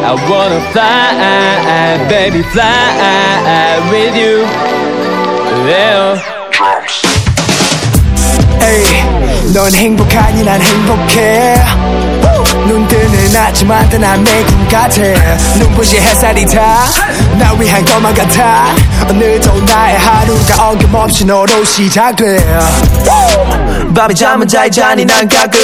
I wanna fly, baby, fly with you. Yeah. 에이, 넌 행복하니 난 행복해. 눈 뜨는 아침마다 난 매일 같아. 눈부신 햇살이 다 나 위한 것만 같아. 오늘도 나의 하루가 어김없이 너로 시작돼 밤에 잠은 잘 자니 난 가끔.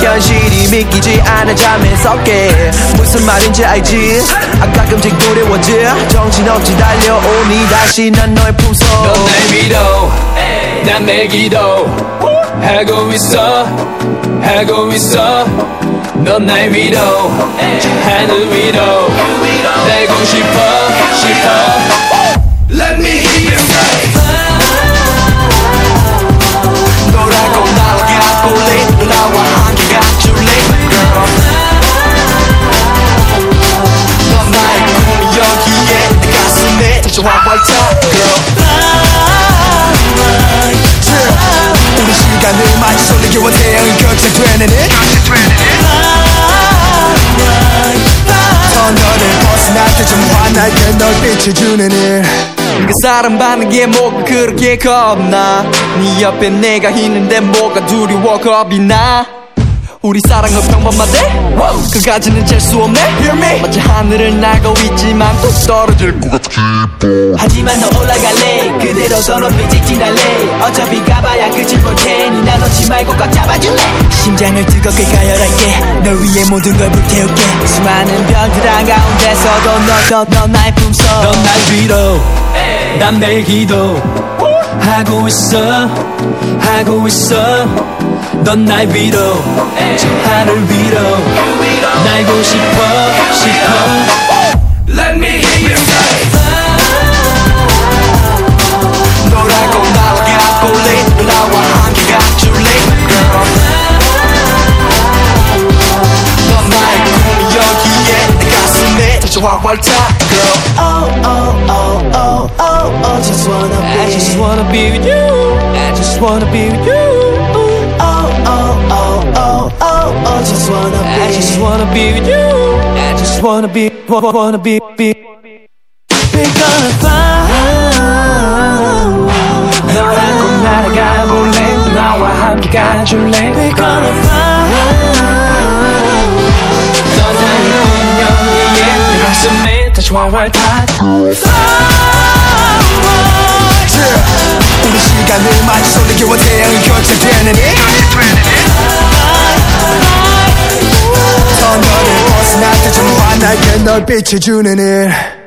현실이 믿기지 않아 잠에서 깨 무슨 말인지 알지? 아 가끔씩 두려워져 정신없이 달려오니 다시 난 너의 품속 넌날 믿어. 난내 기도. 하고 있어. 하고 있어. 넌날 위로 하늘 위로 날고 싶어 싶어 환하게 널 비춰주는 it 그 사람 받는 게 뭐가 그렇게 겁나? 네 옆에 내가 있는데 뭐가 두려워 겁이 나? 우리 사랑은 평범하대? 그가지는 잴 수 없네. Hear me. 마치 하늘을 날고 있지만 또 떨어질 것 같아. 하지만 너 올라갈래. 그대로 더 높이 직진할래. 어차피 가봐야 끝일 볼 테니 나 놓지 말고 꽉 잡아줄래? 심장을 뜨겁게 가열할게. 널 위해 모든 걸 불태울게. 수많은 별들 한가운데서도 너너너 나의 품속 넌 날 위로 난내 기도. 하고 있어. 하고 있어. 넌 날 위로 저 하늘 위로. 날고 싶어 싶어 가슴에 다시 활활 타 girl Oh oh oh oh oh oh just wanna be I just wanna be with you I just wanna be with you Oh oh oh oh oh oh just wanna be I just wanna be with you I just wanna be wa- wanna be be We're gonna fly 너랑 날아가 볼래 나와 함께 가줄래 We're gonna fly 가슴에 다시 활활 타 우리 시간을 마치 솔리기와 태양이 it 더 너를 벗어날 때좀 환하게 널 비춰주는 it